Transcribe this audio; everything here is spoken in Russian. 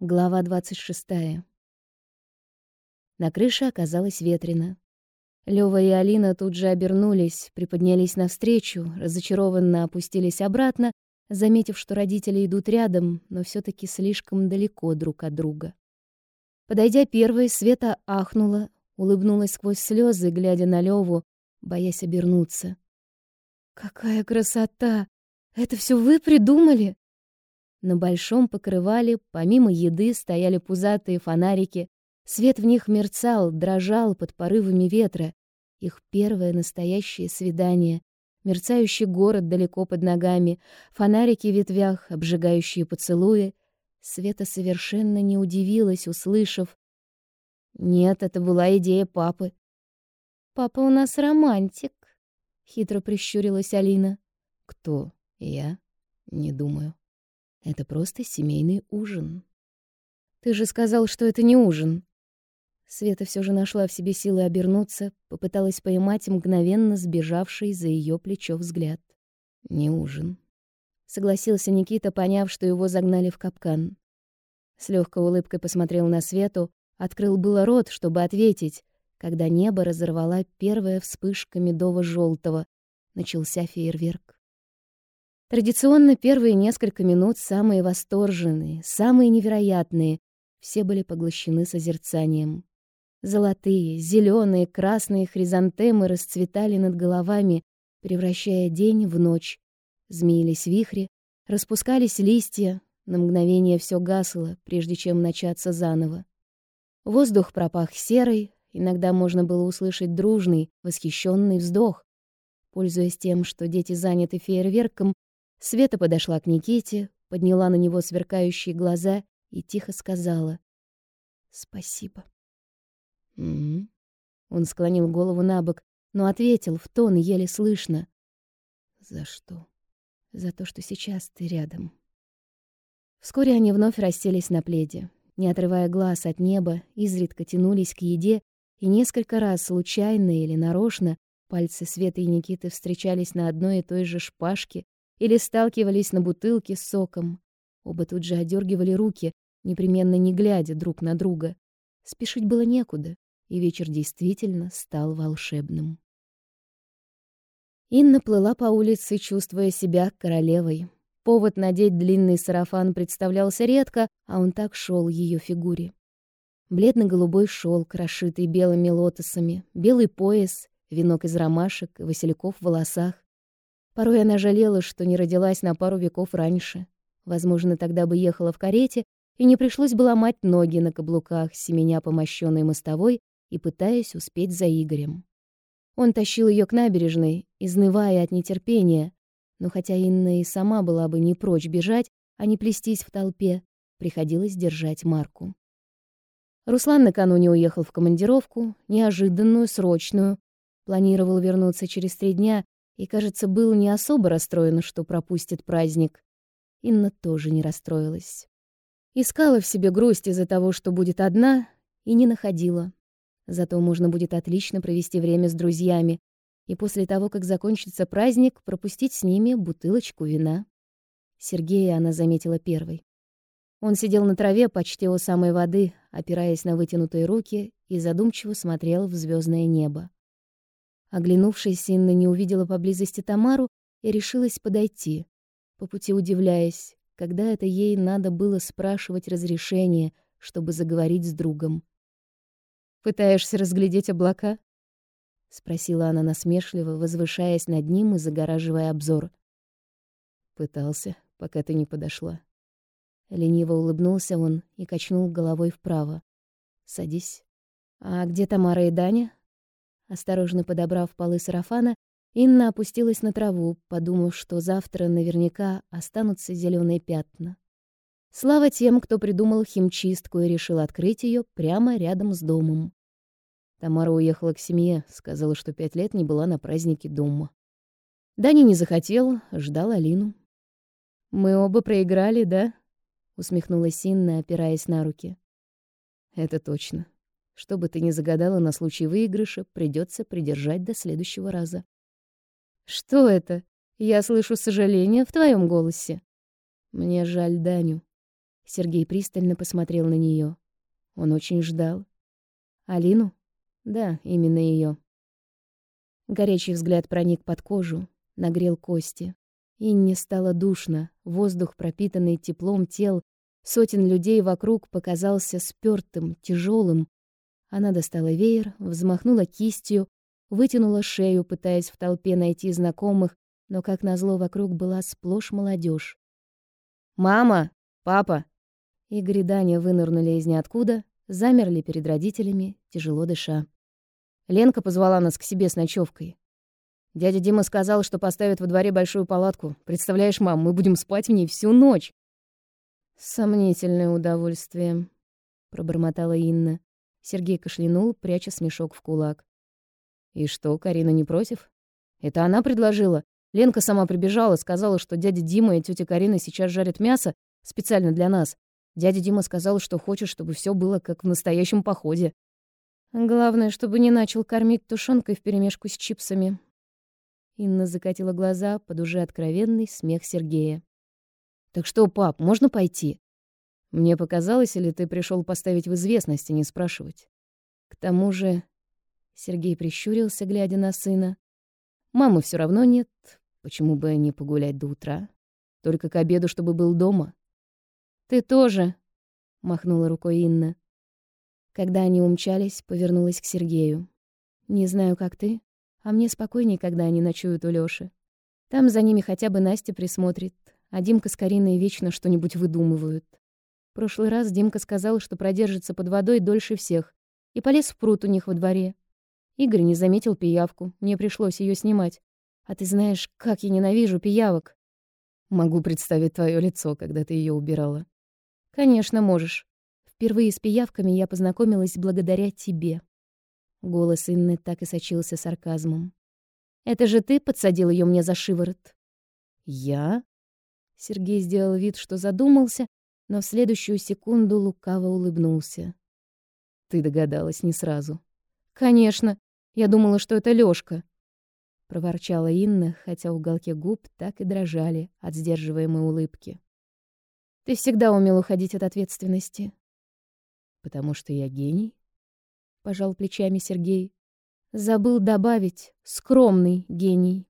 Глава 26. На крыше оказалось ветрено. Лёва и Алина тут же обернулись, приподнялись навстречу, разочарованно опустились обратно, заметив, что родители идут рядом, но все таки слишком далеко друг от друга. Подойдя первой, Света ахнула, улыбнулась сквозь слезы, глядя на Лёву, боясь обернуться. «Какая красота! Это все вы придумали?» На большом покрывале, помимо еды, стояли пузатые фонарики. Свет в них мерцал, дрожал под порывами ветра. Их первое настоящее свидание. Мерцающий город далеко под ногами, фонарики в ветвях, обжигающие поцелуи. Света совершенно не удивилась, услышав. Нет, это была идея папы. «Папа у нас романтик», — хитро прищурилась Алина. «Кто? Я? Не думаю». Это просто семейный ужин. Ты же сказал, что это не ужин. Света все же нашла в себе силы обернуться, попыталась поймать мгновенно сбежавший за ее плечо взгляд. Не ужин. Согласился Никита, поняв, что его загнали в капкан. С легкой улыбкой посмотрел на Свету, открыл было рот, чтобы ответить, когда небо разорвала первая вспышка медово желтого Начался фейерверк. Традиционно первые несколько минут самые восторженные, самые невероятные, все были поглощены созерцанием. Золотые, зеленые, красные хризантемы расцветали над головами, превращая день в ночь. Змеились вихри, распускались листья, на мгновение все гасло, прежде чем начаться заново. Воздух пропах серой, иногда можно было услышать дружный, восхищенный вздох. Пользуясь тем, что дети заняты фейерверком, Света подошла к Никите, подняла на него сверкающие глаза и тихо сказала «Спасибо». «М-м-м». Он склонил голову на бок, но ответил в тон еле слышно. «За что?» «За то, что сейчас ты рядом». Вскоре они вновь расселись на пледе. Не отрывая глаз от неба, изредка тянулись к еде, и несколько раз, случайно или нарочно, пальцы Светы и Никиты встречались на одной и той же шпажке, или сталкивались на бутылке с соком. Оба тут же одергивали руки, непременно не глядя друг на друга. Спешить было некуда, и вечер действительно стал волшебным. Инна плыла по улице, чувствуя себя королевой. Повод надеть длинный сарафан представлялся редко, а он так шел ее фигуре. Бледно-голубой шелк, расшитый белыми лотосами, белый пояс, венок из ромашек и васильков в волосах. Порой она жалела, что не родилась на пару веков раньше. Возможно, тогда бы ехала в карете, и не пришлось бы ломать ноги на каблуках, семеня по мощённой мостовой и пытаясь успеть за Игорем. Он тащил ее к набережной, изнывая от нетерпения, но хотя Инна и сама была бы не прочь бежать, а не плестись в толпе, приходилось держать марку. Руслан накануне уехал в командировку, неожиданную, срочную. Планировал вернуться через три дня, и, кажется, был не особо расстроен, что пропустит праздник. Инна тоже не расстроилась. Искала в себе грусть из-за того, что будет одна, и не находила. Зато можно будет отлично провести время с друзьями, и после того, как закончится праздник, пропустить с ними бутылочку вина. Сергея она заметила первой. Он сидел на траве почти у самой воды, опираясь на вытянутые руки, и задумчиво смотрел в звездное небо. Оглянувшись, Инна не увидела поблизости Тамару и решилась подойти, по пути удивляясь, когда это ей надо было спрашивать разрешение, чтобы заговорить с другом. «Пытаешься разглядеть облака?» — спросила она насмешливо, возвышаясь над ним и загораживая обзор. «Пытался, пока ты не подошла». Лениво улыбнулся он и качнул головой вправо. «Садись». «А где Тамара и Даня?» Осторожно подобрав полы сарафана, Инна опустилась на траву, подумав, что завтра наверняка останутся зеленые пятна. Слава тем, кто придумал химчистку и решил открыть ее прямо рядом с домом. Тамара уехала к семье, сказала, что пять лет не была на празднике дома. Дани не захотел, ждал Алину. «Мы оба проиграли, да?» — усмехнулась Инна, опираясь на руки. «Это точно. Что бы ты ни загадала на случай выигрыша, придется придержать до следующего раза. Что это? Я слышу сожаление в твоем голосе. Мне жаль Даню. Сергей пристально посмотрел на нее. Он очень ждал. Алину? Да, именно ее. Горячий взгляд проник под кожу, нагрел кости. Инне стало душно, воздух, пропитанный теплом тел сотен людей вокруг, показался спёртым, тяжелым. Она достала веер, взмахнула кистью, вытянула шею, пытаясь в толпе найти знакомых, но, как назло, вокруг была сплошь молодежь. «Мама! Папа!» Игорь и Даня вынырнули из ниоткуда, замерли перед родителями, тяжело дыша. Ленка позвала нас к себе с ночевкой. Дядя Дима сказал, что поставит во дворе большую палатку. Представляешь, мам, мы будем спать в ней всю ночь. Сомнительное удовольствие, пробормотала Инна. Сергей кашлянул, пряча смешок в кулак. И что, Карина не против? Это она предложила. Ленка сама прибежала, сказала, что дядя Дима и тетя Карина сейчас жарят мясо специально для нас. Дядя Дима сказал, что хочет, чтобы все было как в настоящем походе. Главное, чтобы не начал кормить тушенкой вперемешку с чипсами, Инна закатила глаза под уже откровенный смех Сергея. «Так что, пап, можно пойти?» «Мне показалось, или ты пришел поставить в известность, а не спрашивать?» «К тому же...» Сергей прищурился, глядя на сына. «Мамы все равно нет. Почему бы не погулять до утра? Только к обеду, чтобы был дома». «Ты тоже!» — махнула рукой Инна. Когда они умчались, повернулась к Сергею. «Не знаю, как ты, а мне спокойнее, когда они ночуют у Лёши. Там за ними хотя бы Настя присмотрит, а Димка с Кариной вечно что-нибудь выдумывают. Прошлый раз Димка сказал, что продержится под водой дольше всех, и полез в пруд у них во дворе. Игорь не заметил пиявку, мне пришлось ее снимать. А ты знаешь, как я ненавижу пиявок. Могу представить твое лицо, когда ты ее убирала. Конечно, можешь. Впервые с пиявками я познакомилась благодаря тебе. Голос Инны так и сочился сарказмом. «Это же ты подсадил ее мне за шиворот?» «Я?» Сергей сделал вид, что задумался, но в следующую секунду лукаво улыбнулся. «Ты догадалась не сразу». «Конечно. Я думала, что это Лёшка», — проворчала Инна, хотя уголки губ так и дрожали от сдерживаемой улыбки. «Ты всегда умел уходить от ответственности». «Потому что я гений?» пожал плечами Сергей. Забыл добавить скромный гений.